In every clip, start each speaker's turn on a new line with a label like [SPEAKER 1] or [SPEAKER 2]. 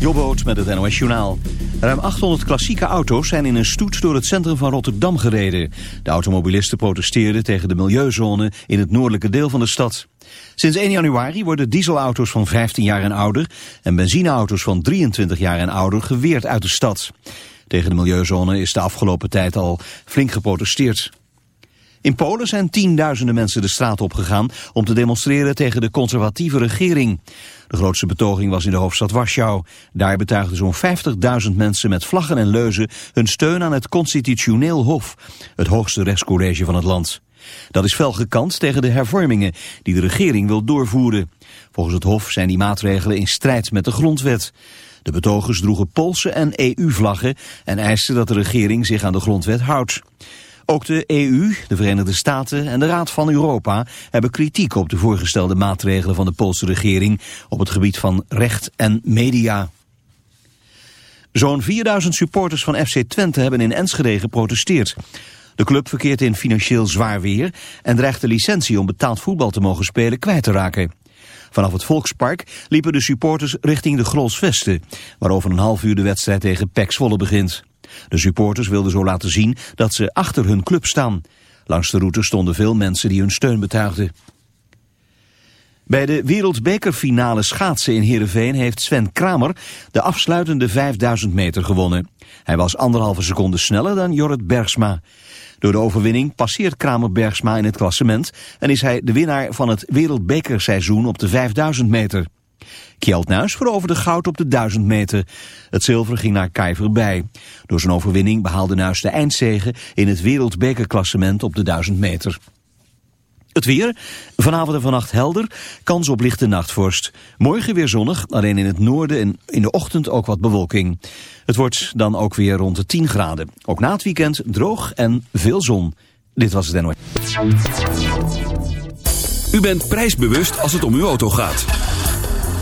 [SPEAKER 1] Jobboot met het NOS Journaal. Ruim 800 klassieke auto's zijn in een stoet door het centrum van Rotterdam gereden. De automobilisten protesteerden tegen de milieuzone in het noordelijke deel van de stad. Sinds 1 januari worden dieselauto's van 15 jaar en ouder... en benzineauto's van 23 jaar en ouder geweerd uit de stad. Tegen de milieuzone is de afgelopen tijd al flink geprotesteerd. In Polen zijn tienduizenden mensen de straat opgegaan om te demonstreren tegen de conservatieve regering. De grootste betoging was in de hoofdstad Warschau. Daar betuigden zo'n 50.000 mensen met vlaggen en leuzen hun steun aan het constitutioneel hof, het hoogste rechtscollege van het land. Dat is fel gekant tegen de hervormingen die de regering wil doorvoeren. Volgens het hof zijn die maatregelen in strijd met de grondwet. De betogers droegen Poolse en EU-vlaggen en eisten dat de regering zich aan de grondwet houdt. Ook de EU, de Verenigde Staten en de Raad van Europa hebben kritiek op de voorgestelde maatregelen van de Poolse regering op het gebied van recht en media. Zo'n 4000 supporters van FC Twente hebben in Enschede geprotesteerd. De club verkeert in financieel zwaar weer en dreigt de licentie om betaald voetbal te mogen spelen kwijt te raken. Vanaf het Volkspark liepen de supporters richting de Grolsvesten, waar over een half uur de wedstrijd tegen PEC Zwolle begint. De supporters wilden zo laten zien dat ze achter hun club staan. Langs de route stonden veel mensen die hun steun betuigden. Bij de wereldbekerfinale schaatsen in Heerenveen heeft Sven Kramer de afsluitende 5000 meter gewonnen. Hij was anderhalve seconde sneller dan Jorrit Bergsma. Door de overwinning passeert Kramer Bergsma in het klassement en is hij de winnaar van het wereldbekerseizoen op de 5000 meter. Kjeld Nuis veroverde goud op de 1000 meter. Het zilver ging naar Kai bij. Door zijn overwinning behaalde Nuis de eindzege in het wereldbekerklassement op de 1000 meter. Het weer, vanavond en vannacht helder, kans op lichte nachtvorst. Morgen weer zonnig, alleen in het noorden en in de ochtend ook wat bewolking. Het wordt dan ook weer rond de 10 graden. Ook na het weekend droog en veel zon. Dit was het NOS.
[SPEAKER 2] U bent prijsbewust als het om uw auto gaat.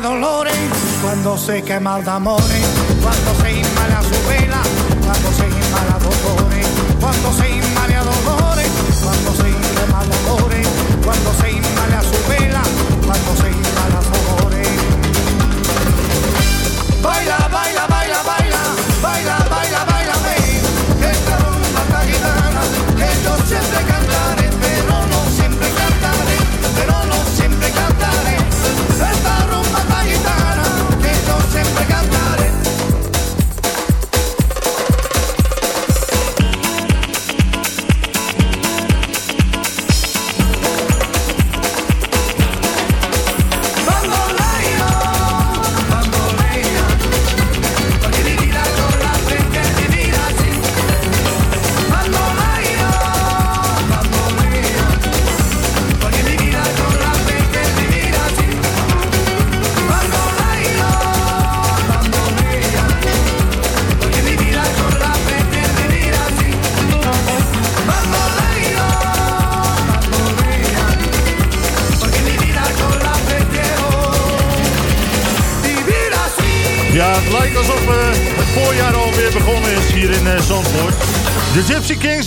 [SPEAKER 3] dolores cuando se quema
[SPEAKER 4] de amor.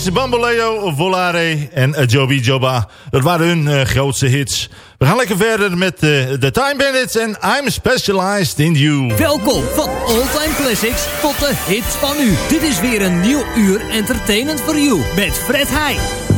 [SPEAKER 4] Kiss, Bamboleo, Volare en eh, Joby Joba. Dat waren hun eh, grootste hits. We gaan lekker verder met eh, The Time Bandits en I'm Specialized in You.
[SPEAKER 5] Welkom van All-Time Classics tot de hits van u. Dit is weer een nieuw uur entertainment voor you met Fred Heij.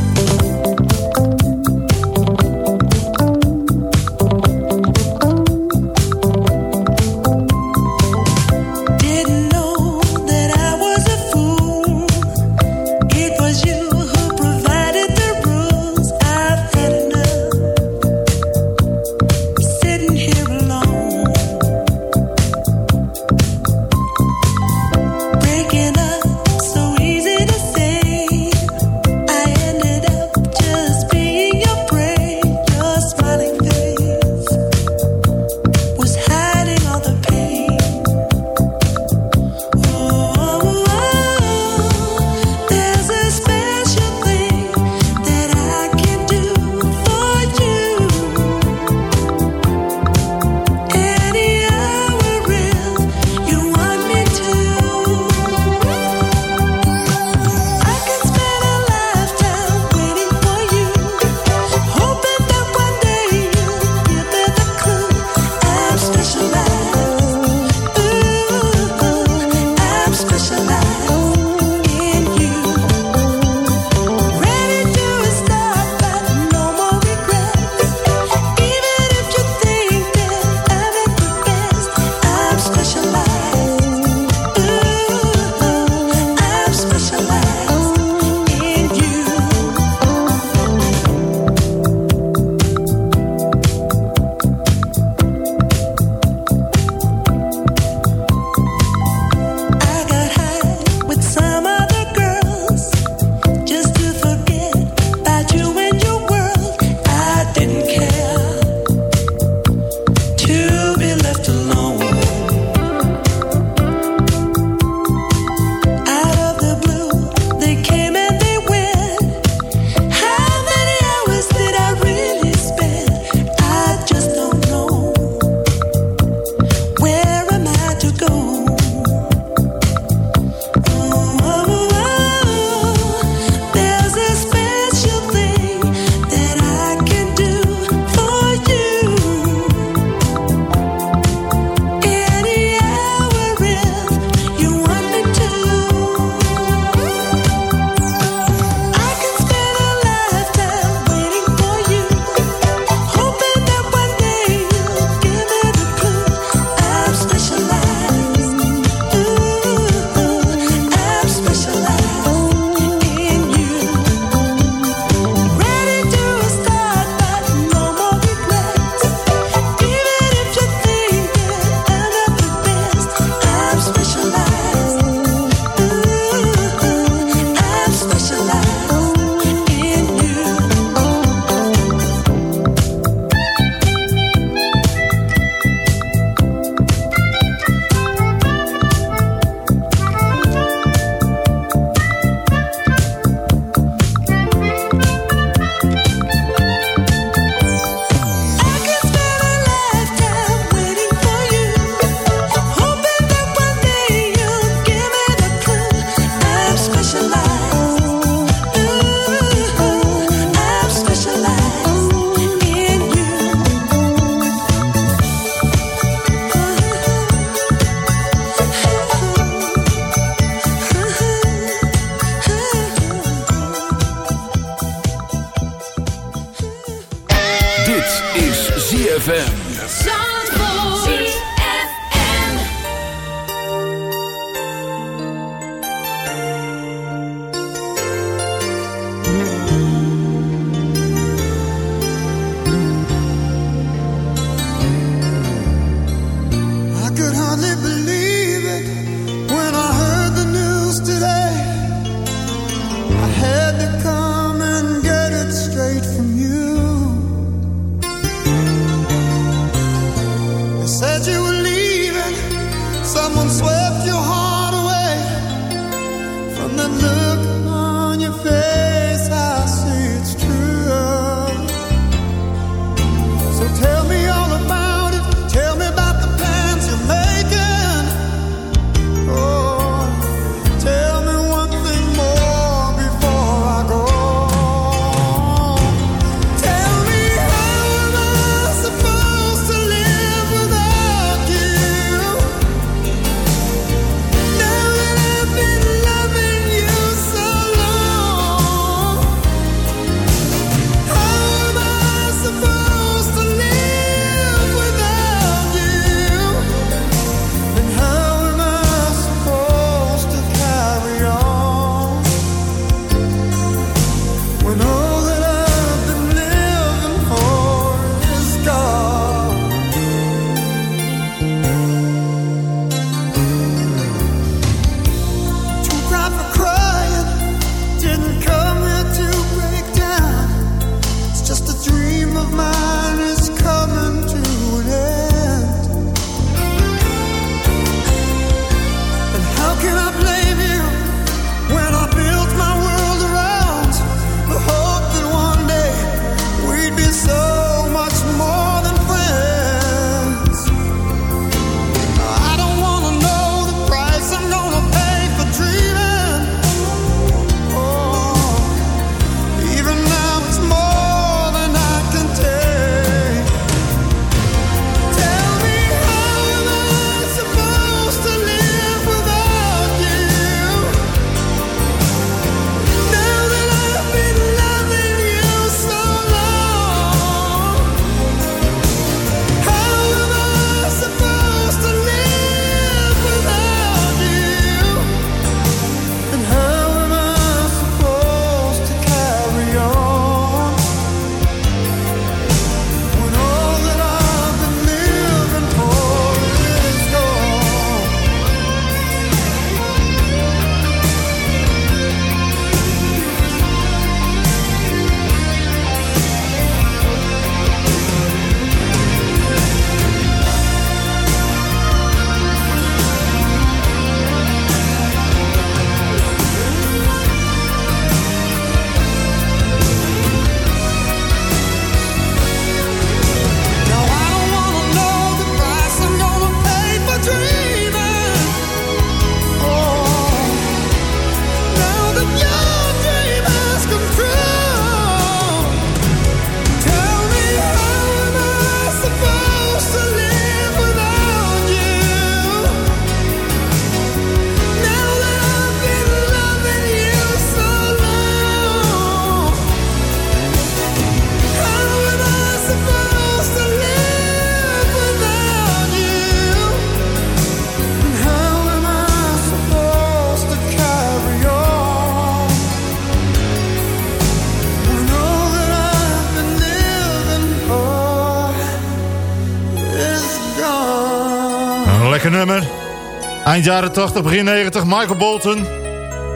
[SPEAKER 6] Eind jaren 80, begin 90, Michael Bolton.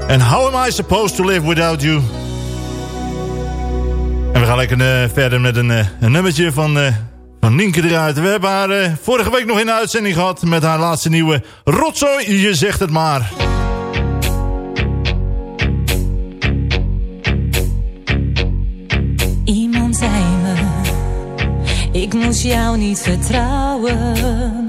[SPEAKER 6] En How Am I Supposed to Live Without You? En we gaan lekker eh, verder met een, eh, een nummertje van, eh, van Nienke eruit. We hebben haar vorige week nog in de uitzending gehad met haar laatste nieuwe Rotzooi, je zegt het maar.
[SPEAKER 7] Iemand zei me, ik moest jou niet vertrouwen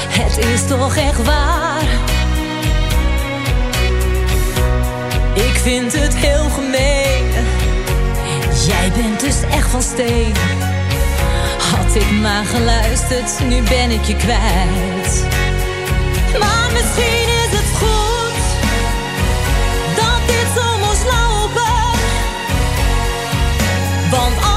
[SPEAKER 7] het is toch echt waar. Ik vind het heel gemeen. Jij bent dus echt van steen. Had ik maar geluisterd, nu ben ik je kwijt. Maar misschien is het goed dat dit zo moest lopen. Want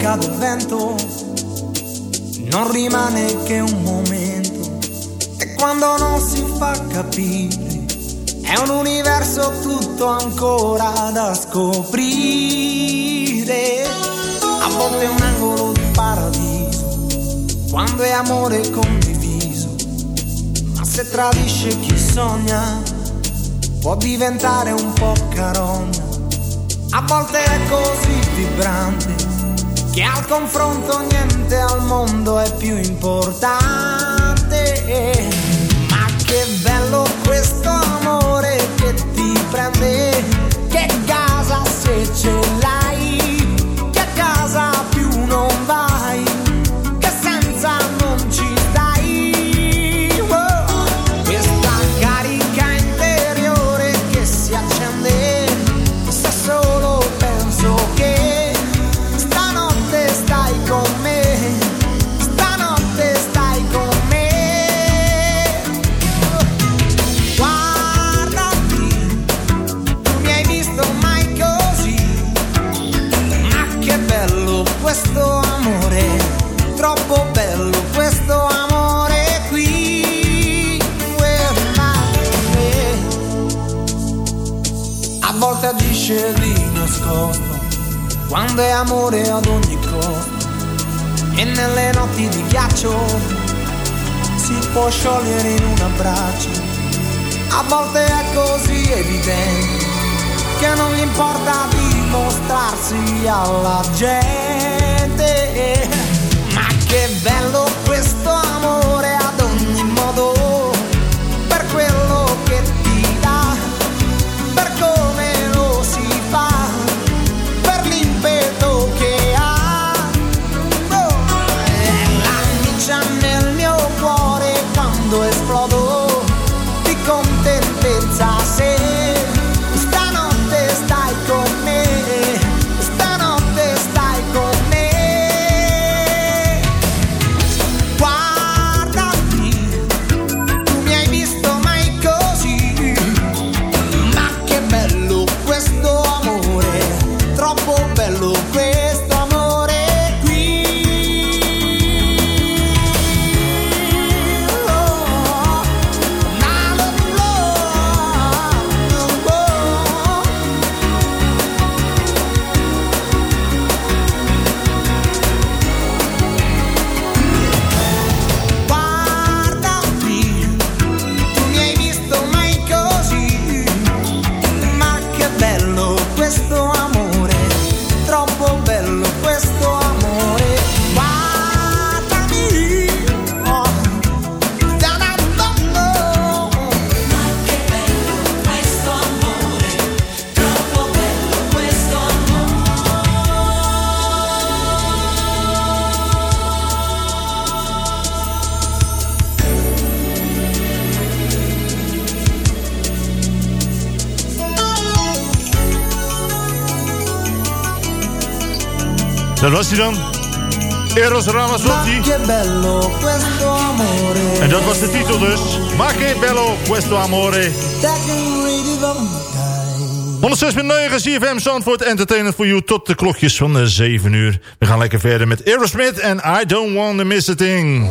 [SPEAKER 8] bocca del vento non rimane che un momento e quando non si fa capire è un universo tutto ancora da scoprire. A volte è un angolo di paradiso quando è amore condiviso, ma se tradisce chi sogna può diventare un po' carogna. A volte è così vibrante che al confronto niente al mondo è più importante. alla gente. Dat was hij dan. Eros Ramazzotti. En dat was de titel dus. Ma che bello questo amore.
[SPEAKER 9] That can really the
[SPEAKER 8] 106.9 CFM Zandvoort Entertainment for You tot de klokjes van de 7 uur. We gaan lekker verder met Aerosmith en I Don't Want to Miss a Thing.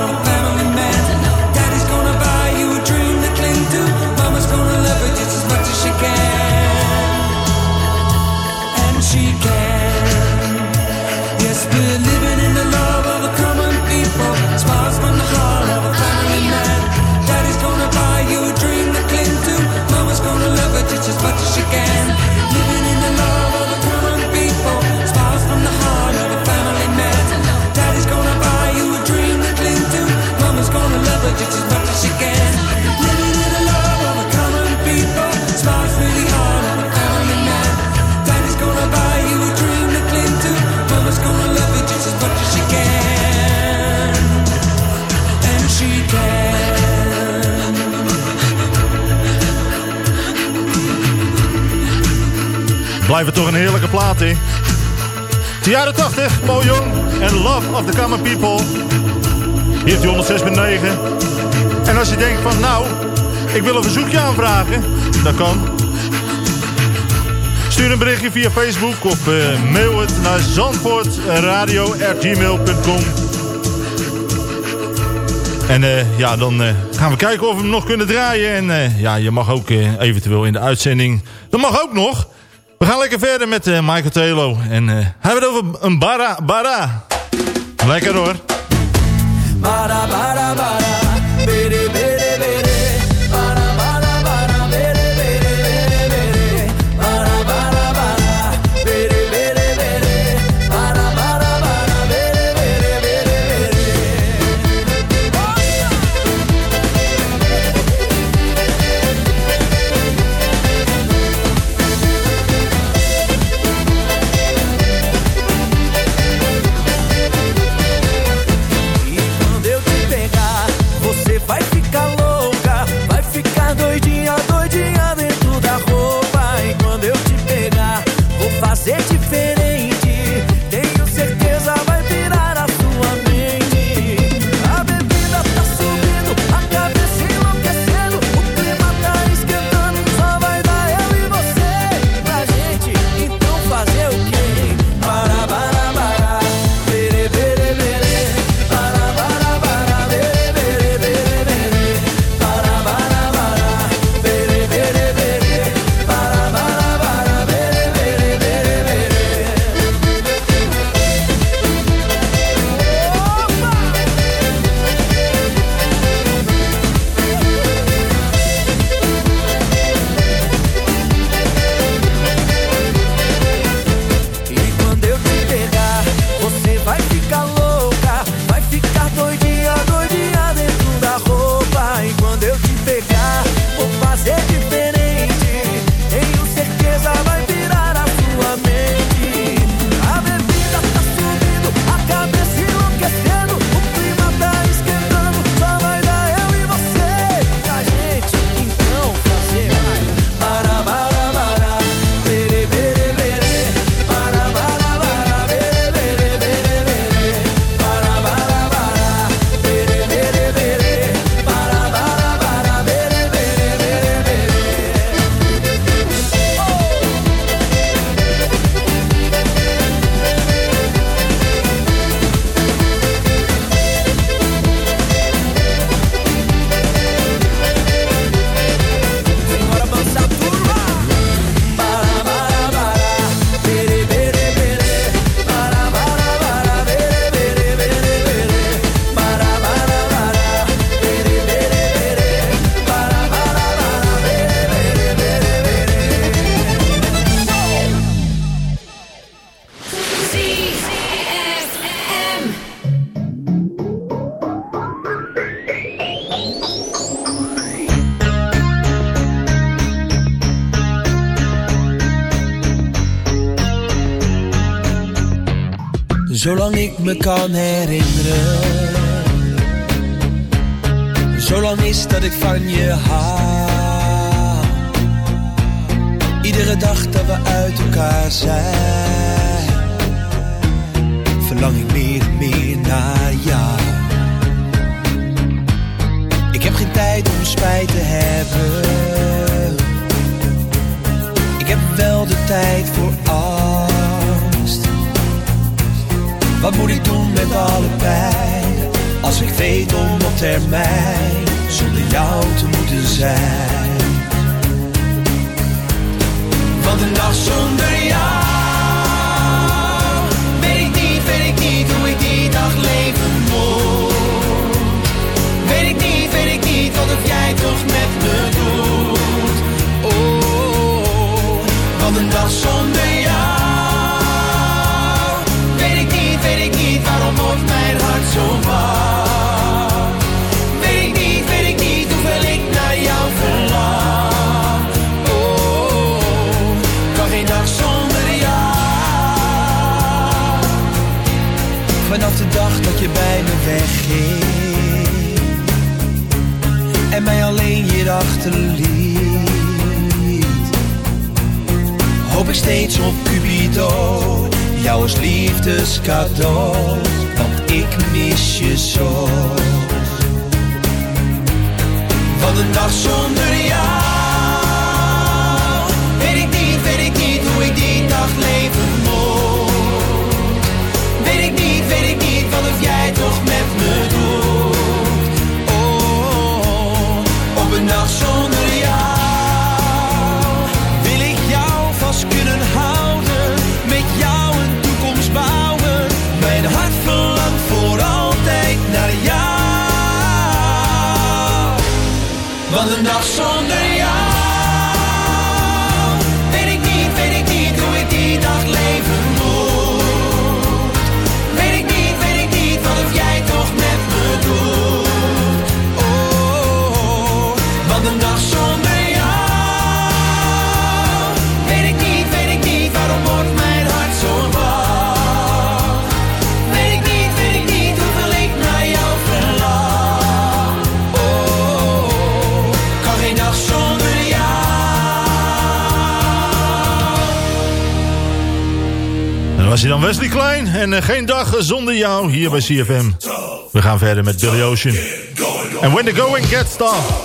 [SPEAKER 10] good.
[SPEAKER 6] Blijft het toch een heerlijke plaat, hè? De jaren 80, Paul Jong en Love of the Common People. Hier heeft hij 106.9. En als je denkt van, nou, ik wil een verzoekje aanvragen, dat kan. Stuur een berichtje via Facebook of eh, mail het naar zandvoortradio.gmail.com En eh, ja, dan eh, gaan we kijken of we hem nog kunnen draaien. En ja, je mag ook eventueel in de uitzending... Dat mag ook nog. We gaan lekker verder met eh, Michael Telo. En eh, hebben het over een bara, bara. Lekker hoor.
[SPEAKER 10] Bara, bara, bara.
[SPEAKER 11] Zolang ik me kan herinneren. Zolang is dat ik van je hou. Iedere dag dat we uit elkaar zijn. Verlang ik meer en meer naar jou. Ik heb geen tijd om spijt te hebben. Ik heb wel de tijd voor Wat moet ik doen met alle pijn? Als ik weet om op termijn zonder jou te moeten zijn. Want een dag zonder jou weet ik niet, weet ik niet hoe ik die dag leven moet. Weet ik niet, weet ik niet wat of jij toch met me doet. Oh, want een dag zonder Weet ik niet, weet ik niet hoeveel ik naar jou verlang. Oh, kan geen dag zonder jou. Vanaf de dag dat je bij me wegging en mij alleen hier achterliet, hoop ik steeds op Cupido, jou als liefdescadeau, ik mis je zo. Want een dag zonder jou weet ik niet, weet ik niet hoe ik die dag leven moet. Weet ik niet, weet ik niet wat of jij toch met me doet. Oh, op een dag zonder
[SPEAKER 6] was hij dan Wesley Klein. En eh, geen dag zonder jou hier bij CFM. We gaan verder met Billy Ocean. En When the Going Gets Tough.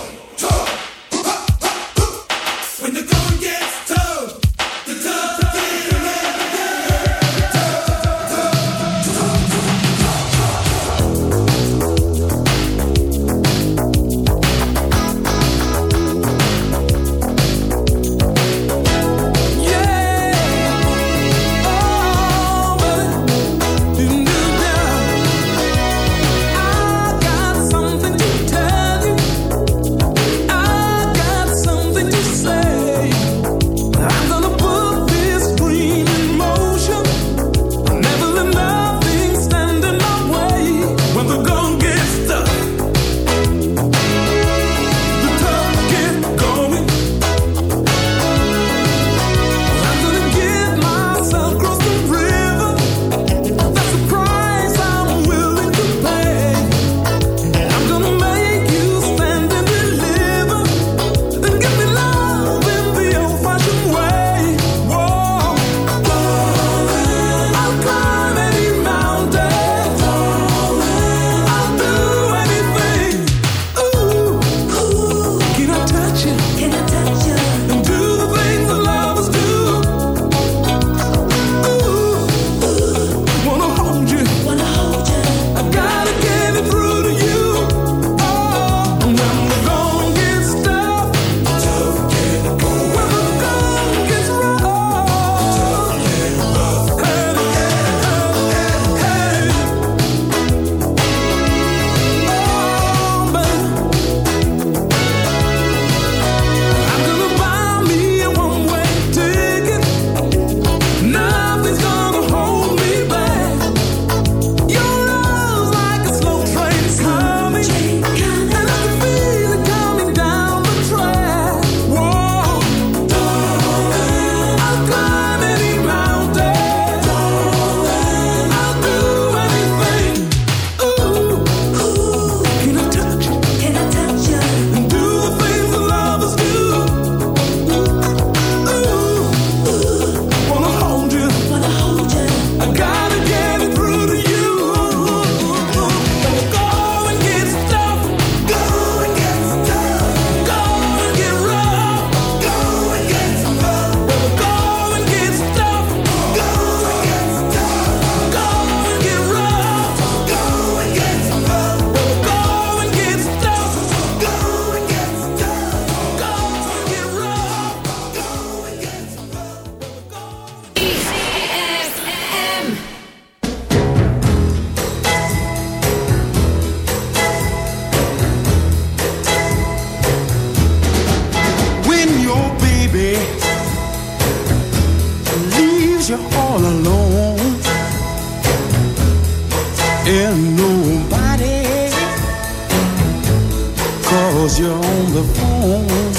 [SPEAKER 4] the
[SPEAKER 12] phone.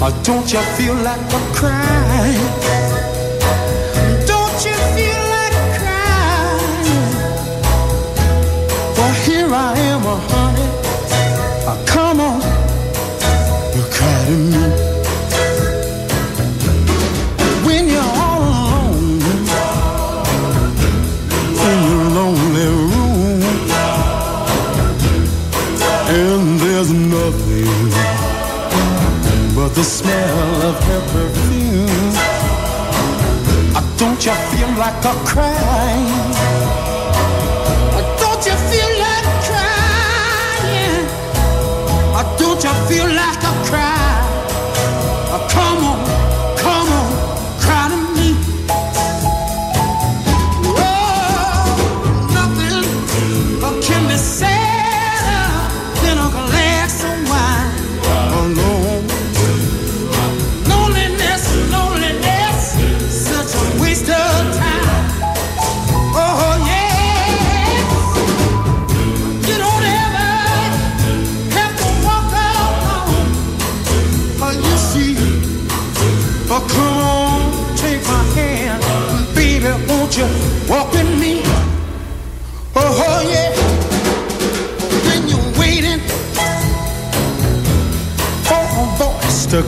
[SPEAKER 12] Or don't you feel like I'm crying? Talk crazy.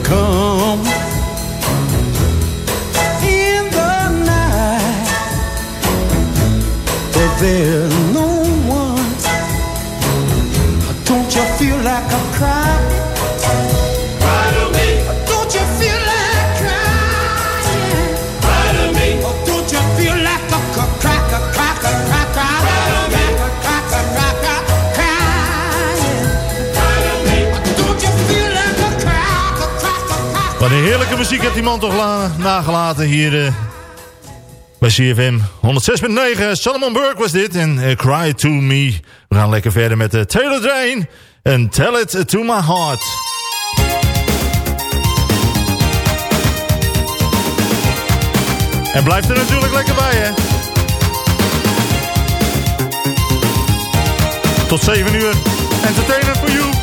[SPEAKER 12] come in the night, but
[SPEAKER 7] then. Heerlijke muziek heeft die man toch nagelaten hier uh, bij CFM. 106.9, Salomon Burke was dit en eh, Cry To Me. We gaan lekker verder met de Taylor Drain en Tell It To My Heart. En blijf er natuurlijk lekker bij, hè. Tot 7 uur. Entertainment for you.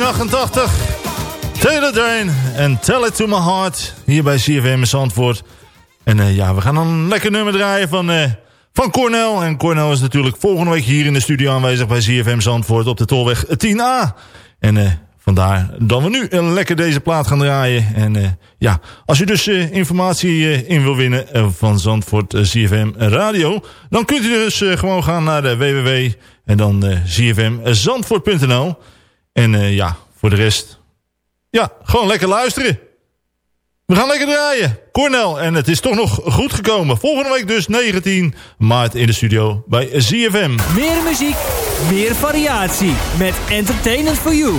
[SPEAKER 6] 1988. Taylor Dane en Tell It To My Heart. Hier bij CFM Zandvoort. En eh, ja, we gaan dan een lekker nummer draaien van, eh, van Cornel. En Cornel is natuurlijk volgende week hier in de studio aanwezig bij CFM Zandvoort op de Tolweg 10A. En eh, vandaar dat we nu lekker deze plaat gaan draaien. En ja, als je dus informatie in wil winnen van Zandvoort CFM Radio... dan kunt u dus gewoon gaan naar de www en dan cfmzandvoort.nl. En eh, ja, voor de rest... Ja, gewoon lekker luisteren. We gaan lekker draaien. Cornel, en het is toch nog goed gekomen. Volgende week dus 19 maart in de studio bij ZFM.
[SPEAKER 5] Meer muziek, meer variatie. Met Entertainment for You.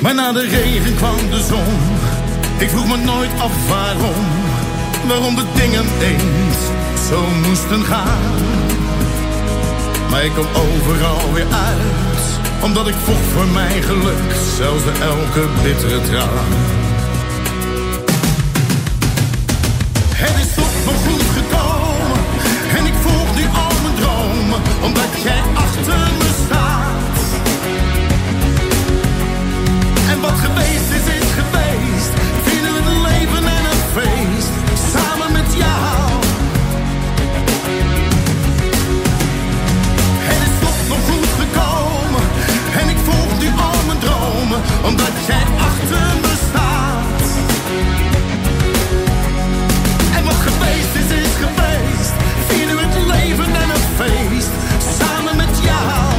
[SPEAKER 13] Maar na de regen kwam de zon. Ik vroeg me nooit af waarom. Waarom de dingen eens zo moesten gaan. Maar ik kom overal weer uit. Omdat ik vocht voor mijn geluk. Zelfs bij elke bittere traan. Het is toch nog goed gekomen. En ik volg nu al mijn dromen. Omdat jij achter me Omdat jij achter me staat. En wat geweest is, is geweest. Vieren het leven en een feest. Samen met jou.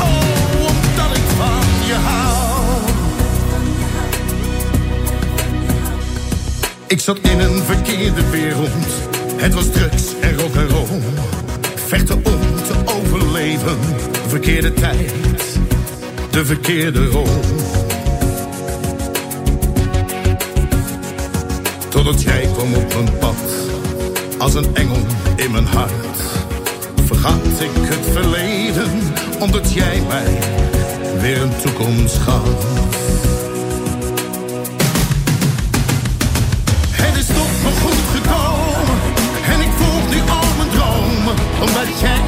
[SPEAKER 13] Oh, omdat ik van je hou. Ik zat in een verkeerde wereld. Het was drugs en rock en roll. Vechten om te overleven. Verkeerde tijd, de verkeerde rol. Totdat jij kwam op mijn pad. Als een engel in mijn hart. Vergat ik het verleden. Omdat jij mij weer een toekomst gaf. Het is toch nog goed gekomen. En ik volg nu al mijn dromen. Omdat jij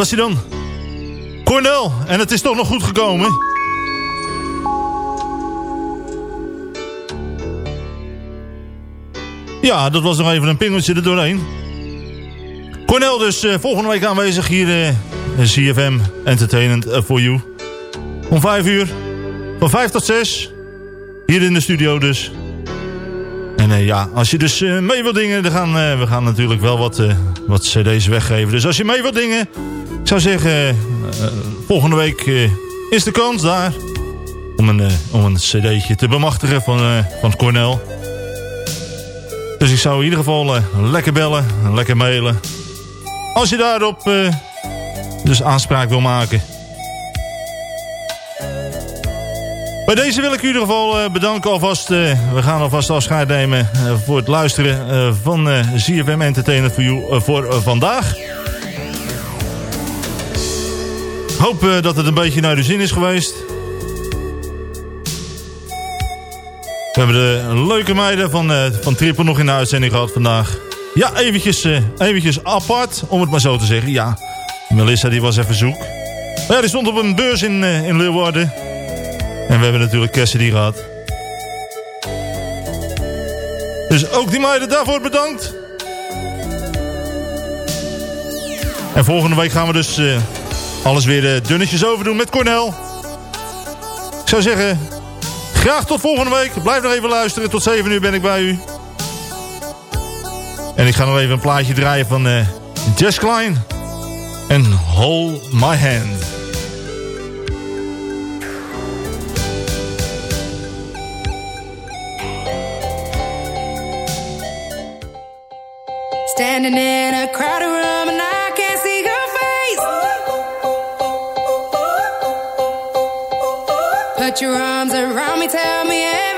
[SPEAKER 6] was hij dan. Cornel, en het is toch nog goed gekomen. Ja, dat was nog even een pingeltje er doorheen. Cornel dus eh, volgende week aanwezig hier eh CFM Entertainment eh, for You. Om 5 uur. Van 5 tot 6. Hier in de studio dus. En ja, als je dus mee wilt dingen, dan gaan, we gaan natuurlijk wel wat, wat cd's weggeven. Dus als je mee wilt dingen, zou zeggen, eh, volgende week eh, is de kans daar om een, eh, een cd'tje te bemachtigen van, van Cornell. Dus ik zou in ieder geval lekker bellen, lekker mailen. Als je daarop dus aanspraak wil maken. Bij deze wil ik u in ieder geval bedanken alvast. we gaan alvast afscheid nemen voor het luisteren van ZFM Entertainment for You voor vandaag. Hoop dat het een beetje naar de zin is geweest. We hebben de leuke meiden van, uh, van Triple nog in de uitzending gehad vandaag. Ja, eventjes, eh, eventjes apart, om het maar zo te zeggen. Ja, Melissa die was even zoek. Maar ja, die stond op een beurs in, eh, in Leeuwarden. En we hebben natuurlijk Cassidy gehad. Dus ook die meiden daarvoor bedankt. En volgende week gaan we dus alles weer eh, dunnetjes overdoen met Cornel. Ik zou zeggen, graag tot volgende week. Blijf nog even luisteren. Tot 7 uur ben ik bij u. En ik ga nog even een plaatje draaien van uh, Jess Klein. En Hold My Hand.
[SPEAKER 14] Standing in a crowded room your arms around me, tell me.
[SPEAKER 15] Yeah.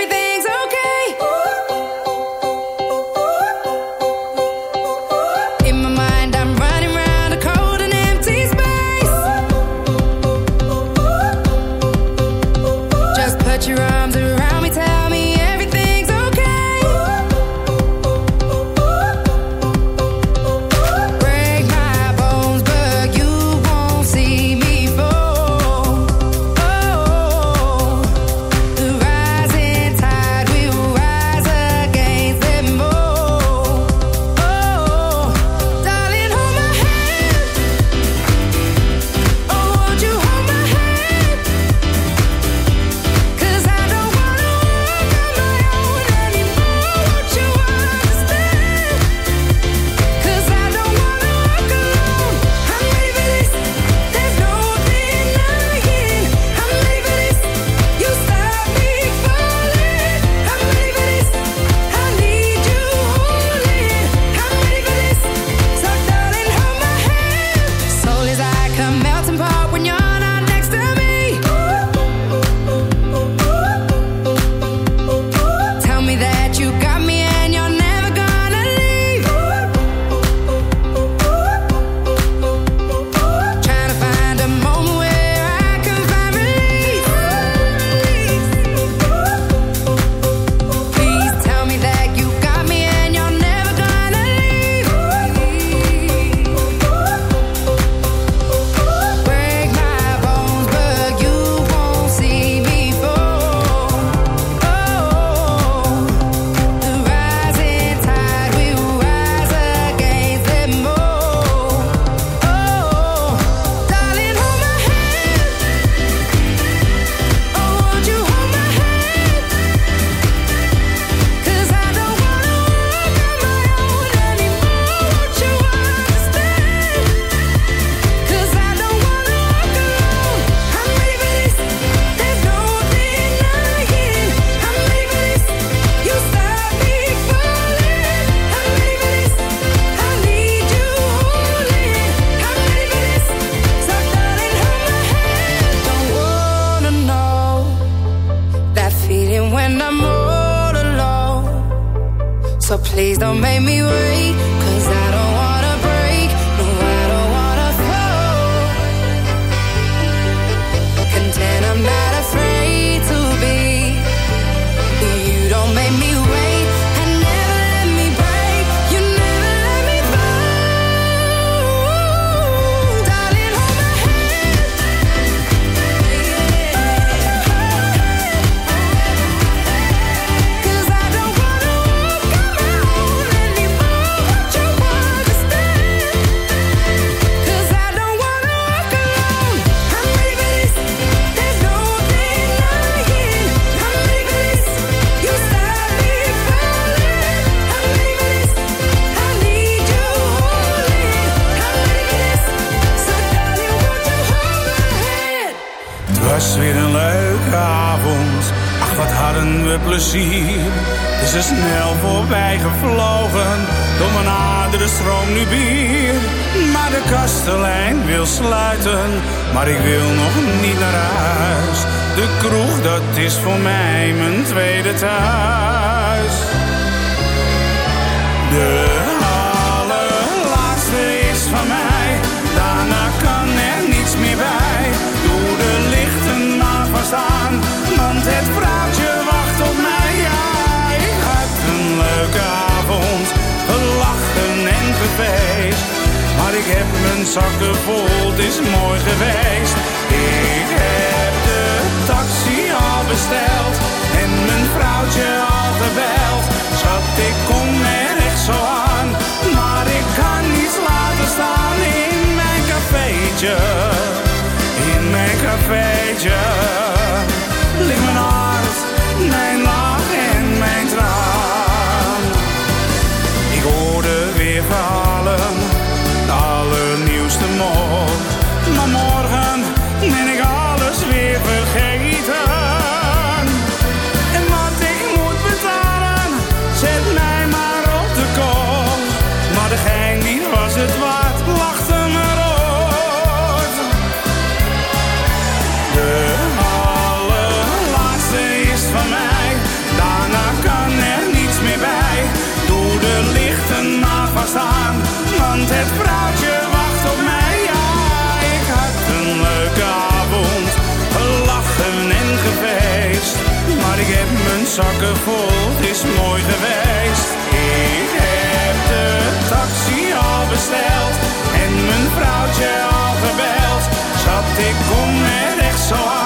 [SPEAKER 15] zakken vol is mooi geweest. Ik heb de taxi al besteld en mijn vrouwtje al gebeld. Zat ik om en echt zo.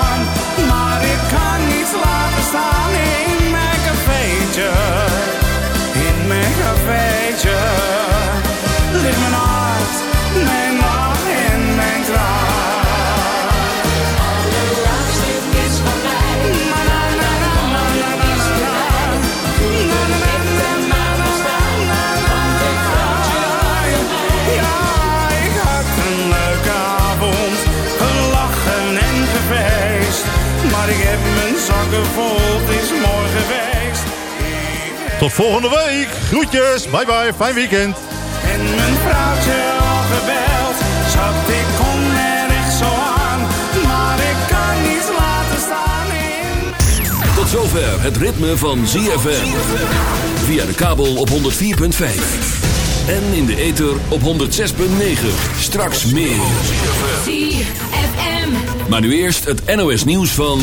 [SPEAKER 15] gevolgd is morgen wijs.
[SPEAKER 6] Tot volgende week. Groetjes. Bye bye. Fijn weekend.
[SPEAKER 15] En mijn vrouwtje al gebeld. Schat, ik kom er echt zo aan. Maar ik kan niet laten staan in...
[SPEAKER 2] Tot zover het ritme van ZFM. Via de kabel op 104.5. En in de ether op 106.9. Straks meer. Maar nu eerst het NOS nieuws van...